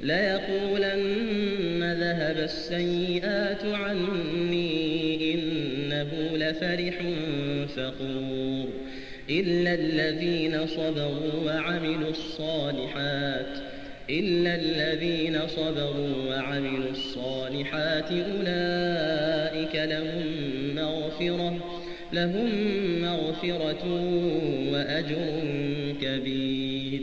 ليقولن ذهب السيئات عني إنه لفرح فخور إلا الذين صبروا وعملوا الصالحات إلا الذين صبروا وعملوا الصالحات أولئك لهم مغفرة لهم مغفرة وأجر كبير